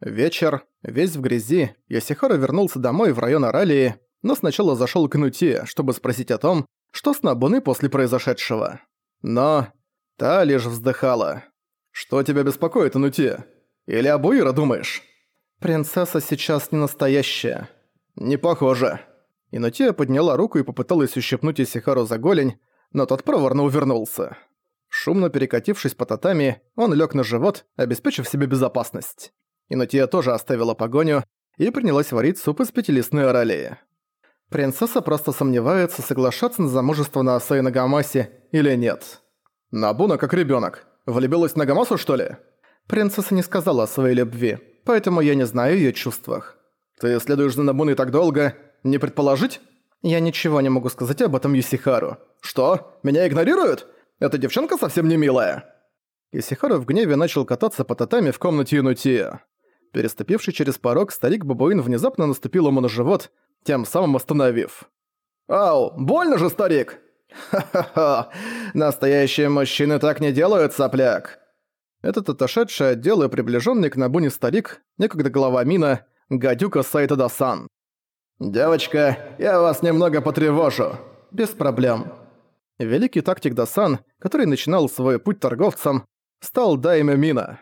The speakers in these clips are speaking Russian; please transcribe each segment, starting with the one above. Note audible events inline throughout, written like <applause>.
Вечер, весь в грязи, Йосихара вернулся домой в район Аралии, но сначала зашёл к Нути, чтобы спросить о том, что с Набуны после произошедшего. Но та лишь вздыхала. «Что тебя беспокоит, Нути? Или об Уира думаешь?» «Принцесса сейчас не настоящая». «Не похоже». Инутия подняла руку и попыталась ущипнуть Исихару за голень, но тот проворно увернулся. Шумно перекатившись по татами, он лег на живот, обеспечив себе безопасность. Инутия тоже оставила погоню и принялась варить суп из пятилистной оралии. Принцесса просто сомневается, соглашаться на замужество на Асай Нагамасе или нет. Набуна как ребенок. Влюбилась в Нагамасу, что ли? Принцесса не сказала о своей любви, поэтому я не знаю ее чувствах. Ты следуешь за Набуной так долго, не предположить? Я ничего не могу сказать об этом Юсихару. Что? Меня игнорируют? Эта девчонка совсем не милая. Юсихару в гневе начал кататься по татами в комнате Юнутия. Переступивший через порог, старик-бабуин внезапно наступил ему на живот, тем самым остановив. «Ау, больно же, старик!» «Ха-ха-ха! Настоящие мужчины так не делают, сопляк!» Этот отошедший отдел и приближенный к Набуне старик, некогда глава Мина, гадюка Сайта Дасан. «Девочка, я вас немного потревожу. Без проблем». Великий тактик Дасан, который начинал свой путь торговцем, стал Дайме Мина.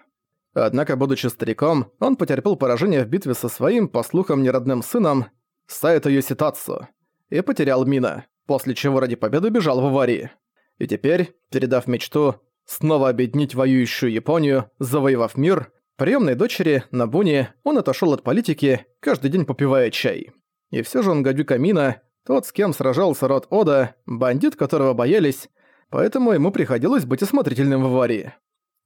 Однако, будучи стариком, он потерпел поражение в битве со своим, по слухам, неродным сыном, Сайто Йоситацу, и потерял Мина, после чего ради победы бежал в аварии. И теперь, передав мечту снова объединить воюющую Японию, завоевав мир, приемной дочери, Набуни, он отошел от политики, каждый день попивая чай. И все же он гадюка Мина, тот, с кем сражался род Ода, бандит, которого боялись, поэтому ему приходилось быть осмотрительным в аварии.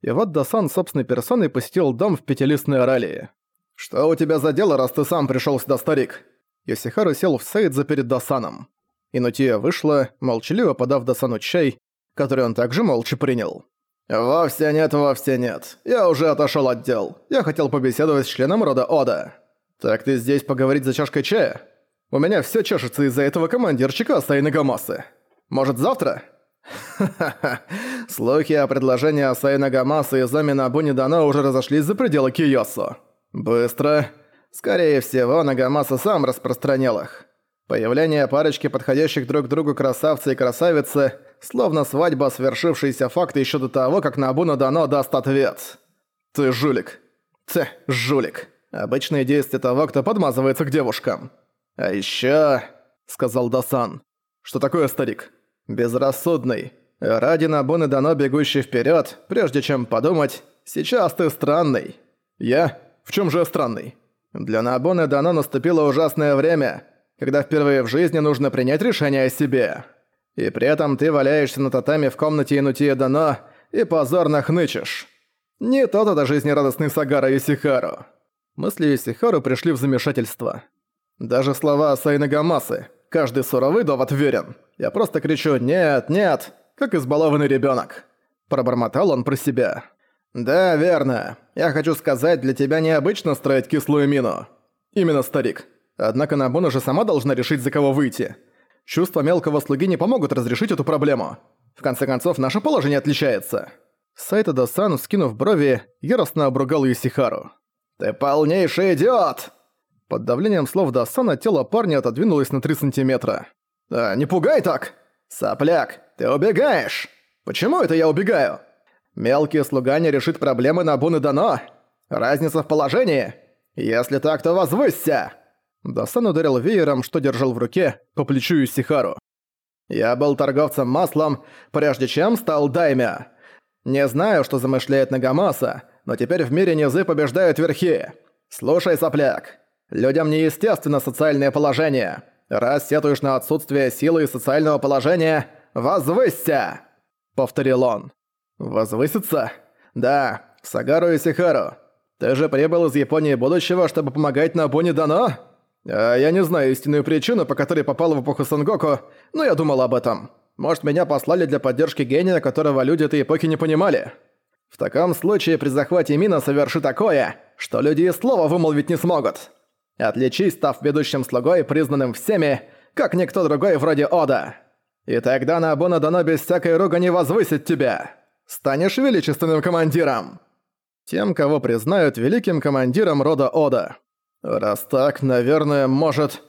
И вот Дасан собственной персоной посетил дом в пятилистной Оралии. «Что у тебя за дело, раз ты сам пришел сюда, старик?» Йосихару сел в Сейдзе перед Дасаном. Инутия вышла, молчаливо подав Дасану чай, который он также молча принял. «Вовсе нет, вовсе нет. Я уже отошел от дел. Я хотел побеседовать с членом рода Ода». «Так ты здесь поговорить за чашкой чая? У меня все чешется из-за этого командирчика Асаи Нагамасы. Может, завтра?» <laughs> «Ха-ха-ха. Слухи о предложении Асаи Нагамасы и Зоми Набуни Дано уже разошлись за пределы Киосу. Быстро. Скорее всего, Нагамаса сам распространял их. Появление парочки подходящих друг к другу красавца и красавицы, словно свадьба, свершившийся факт еще до того, как Набуна Дано даст ответ. «Ты жулик. Ты жулик. Обычные действия того, кто подмазывается к девушкам. А еще, сказал Дасан. «Что такое, старик?» «Безрассудный. Ради Набуны Дано бегущий вперед, прежде чем подумать, сейчас ты странный». «Я? В чем же странный?» «Для Набуны Дано наступило ужасное время» когда впервые в жизни нужно принять решение о себе. И при этом ты валяешься на татами в комнате Инутия Дано и позорно хнычешь. Не тот это жизнерадостный Сагара Юсихару. Мысли Юсихару пришли в замешательство. Даже слова Асайна Гамасы. Каждый суровый довод верен. Я просто кричу «нет, нет», как избалованный ребенок. Пробормотал он про себя. «Да, верно. Я хочу сказать, для тебя необычно строить кислую мину. Именно, старик. Однако Набуна же сама должна решить, за кого выйти. Чувства мелкого слуги не помогут разрешить эту проблему. В конце концов, наше положение отличается. Сайта Досан, скинув брови, яростно обругал Юсихару. «Ты полнейший идиот!» Под давлением слов Досана тело парня отодвинулось на 3 сантиметра. «А, не пугай так! Сопляк, ты убегаешь! Почему это я убегаю? Мелкий слуга не решит проблемы на Бун и Дано. Разница в положении. Если так, то возвысься!» Дасан ударил веером, что держал в руке, по плечу Исихару. «Я был торговцем маслом, прежде чем стал даймя. Не знаю, что замышляет Нагамаса, но теперь в мире низы побеждают верхи. Слушай, сопляк, людям неестественно социальное положение. Раз сетуешь на отсутствие силы и социального положения, возвысься!» Повторил он. «Возвыситься? Да, Сагару Исихару. Ты же прибыл из Японии будущего, чтобы помогать на Буни Дано?» А я не знаю истинную причину, по которой попал в эпоху Сангоку, но я думал об этом. Может, меня послали для поддержки гения, которого люди этой эпохи не понимали. В таком случае при захвате Мина соверши такое, что люди и слова вымолвить не смогут. Отличись, став ведущим слугой, признанным всеми, как никто другой вроде Ода. И тогда Набуна дано без всякой ругани возвысит тебя. Станешь величественным командиром. Тем, кого признают великим командиром рода Ода. Раз так, наверное, может...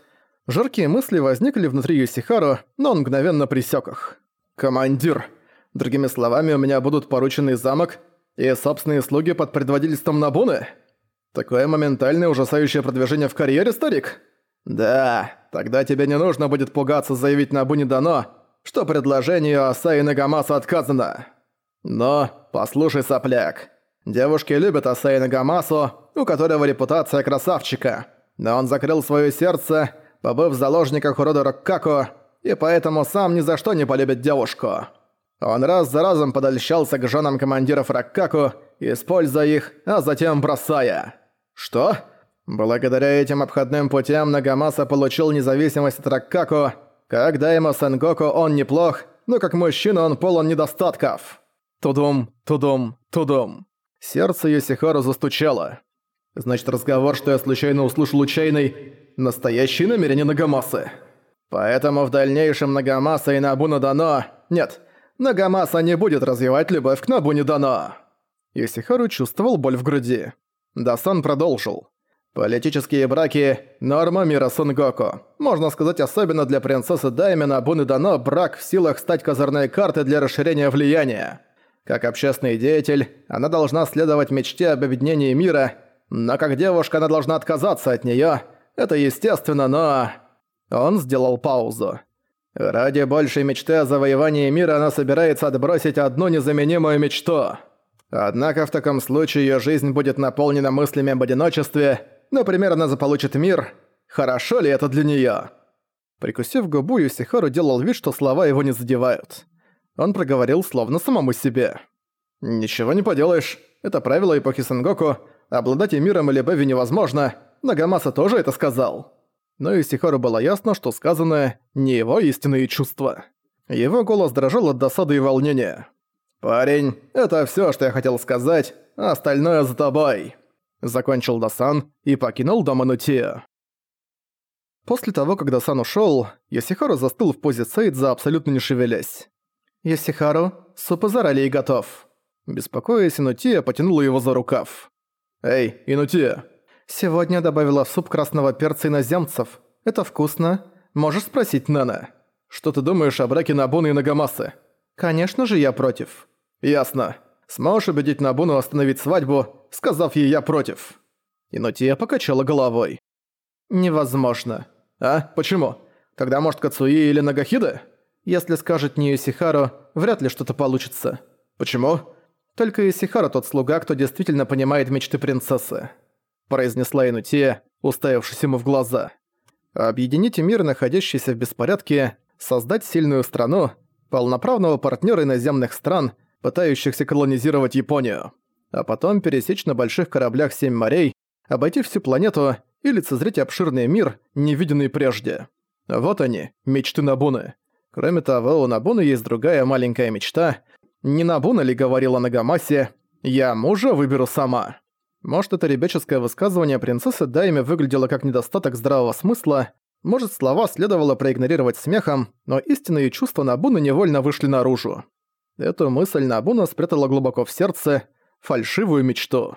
Жаркие мысли возникли внутри Юсихару, но он мгновенно присек их. «Командир! Другими словами, у меня будут порученный замок и собственные слуги под предводительством Набуны? Такое моментальное ужасающее продвижение в карьере, старик?» «Да, тогда тебе не нужно будет пугаться заявить Набуне Дано, что предложению Асаи Нагамаса отказано. Но, послушай, сопляк, девушки любят Асаи Нагамасу, у которого репутация красавчика, но он закрыл свое сердце побыв в заложниках у рода Роккако, и поэтому сам ни за что не полюбит девушку. Он раз за разом подольщался к женам командиров Роккаку, используя их, а затем бросая. Что? Благодаря этим обходным путям Нагамаса получил независимость от Роккаку. Как Даймо Сенгоку он неплох, но как мужчина он полон недостатков. Тудум, тудум, тудум. Сердце Йосихару застучало. Значит, разговор, что я случайно услышал у чайной, настоящие намерения Нагамасы. Поэтому в дальнейшем Нагамаса и Набуна Дано... Нет, Нагамаса не будет развивать любовь к Набуне Дано. Исихару чувствовал боль в груди. Дасан продолжил. Политические браки – норма мира Сунгоку. Можно сказать, особенно для принцессы Дайми Набуны Дано брак в силах стать козырной картой для расширения влияния. Как общественный деятель, она должна следовать мечте об объединении мира, но как девушка она должна отказаться от неё это естественно, но... Он сделал паузу. Ради большей мечты о завоевании мира она собирается отбросить одну незаменимую мечту. Однако в таком случае её жизнь будет наполнена мыслями об одиночестве. Например, она заполучит мир. Хорошо ли это для неё? Прикусив губу, Юсихару делал вид, что слова его не задевают. Он проговорил словно самому себе. «Ничего не поделаешь. Это правило эпохи Сенгоку. Обладать и миром или Бэви невозможно. Нагамаса тоже это сказал. Но и Сихару было ясно, что сказанное не его истинные чувства. Его голос дрожал от досады и волнения. «Парень, это всё, что я хотел сказать, остальное за тобой», — закончил Дасан и покинул дом Анутия. После того, как Дасан ушёл, Йосихару застыл в позе Сейдза, абсолютно не шевелясь. «Йосихару, суп из оралии готов». Беспокоясь, Инутия потянула его за рукав. «Эй, Инутия, Сегодня добавила в суп красного перца иноземцев. Это вкусно. Можешь спросить Нана. Что ты думаешь о браке Набуны и Нагамасы? Конечно же, я против. Ясно. Сможешь убедить Набуну остановить свадьбу, сказав ей «я против». Инотия покачала головой. «Невозможно». «А? Почему? Тогда, может, Кацуи или Нагахида?» «Если скажет не Исихару, вряд ли что-то получится». «Почему?» «Только Исихара тот слуга, кто действительно понимает мечты принцессы» произнесла Инутия, уставившись ему в глаза. «Объедините мир, находящийся в беспорядке, создать сильную страну, полноправного партнера иноземных стран, пытающихся колонизировать Японию, а потом пересечь на больших кораблях семь морей, обойти всю планету и лицезреть обширный мир, невиденный прежде. Вот они, мечты Набуны. Кроме того, у Набуны есть другая маленькая мечта. Не Набуна ли говорила Нагамасе «Я мужа выберу сама». Может, это ребяческое высказывание принцессы Дайми выглядело как недостаток здравого смысла, может, слова следовало проигнорировать смехом, но истинные чувства Набуны невольно вышли наружу. Эту мысль Набуна спрятала глубоко в сердце, фальшивую мечту.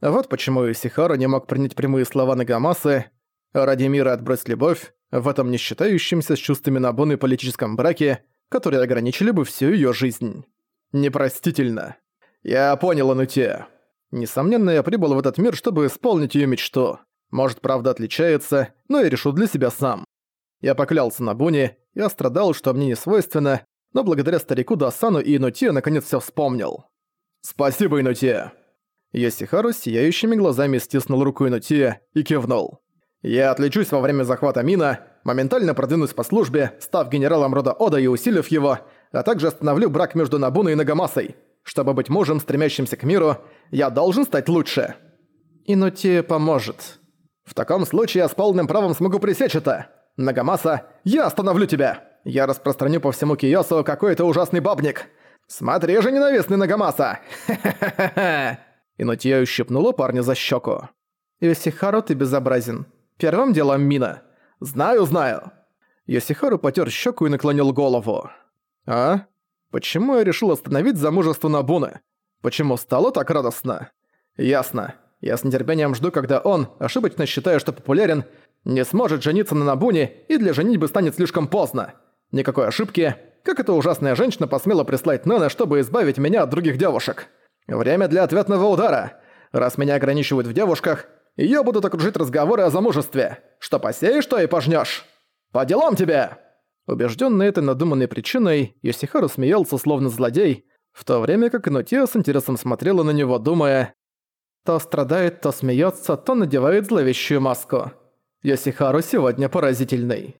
Вот почему Исихара не мог принять прямые слова Нагамасы «Ради мира отбрось любовь» в этом не считающемся с чувствами Набуны политическом браке, которые ограничили бы всю её жизнь. Непростительно. «Я понял, Анутия». Несомненно, я прибыл в этот мир, чтобы исполнить её мечту. Может, правда отличается, но я решу для себя сам. Я поклялся на Буне, я страдал, что мне не свойственно, но благодаря старику Дасану и Инутия наконец всё вспомнил. «Спасибо, Инутия!» Йосихару сияющими глазами стиснул руку Инутия и кивнул. «Я отличусь во время захвата Мина, моментально продвинусь по службе, став генералом рода Ода и усилив его, а также остановлю брак между Набуной и Нагамасой. Чтобы быть мужем, стремящимся к миру, я должен стать лучше. Инути поможет. В таком случае я с полным правом смогу пресечь это. Нагамаса, я остановлю тебя. Я распространю по всему Киосу какой-то ужасный бабник. Смотри же, ненавистный Нагамаса. <laughs> Хе-хе-хе. Инутия ущипнула парня за щеку. Йосихару, ты безобразен. Первым делом Мина. Знаю, знаю. Йосихару потер щеку и наклонил голову. А? Почему я решил остановить замужество Набуны? Почему стало так радостно? Ясно. Я с нетерпением жду, когда он, ошибочно считая, что популярен, не сможет жениться на Набуне и для женитьбы станет слишком поздно. Никакой ошибки. Как эта ужасная женщина посмела прислать Нэна, чтобы избавить меня от других девушек? Время для ответного удара. Раз меня ограничивают в девушках, её будут окружить разговоры о замужестве. Что посеешь, то и пожнёшь. По делам тебе!» Убеждённый этой надуманной причиной, Йосихару смеялся словно злодей, в то время как Инутия с интересом смотрела на него, думая то страдает, то смеется, то надевает зловещую маску. Йосихару сегодня поразительный.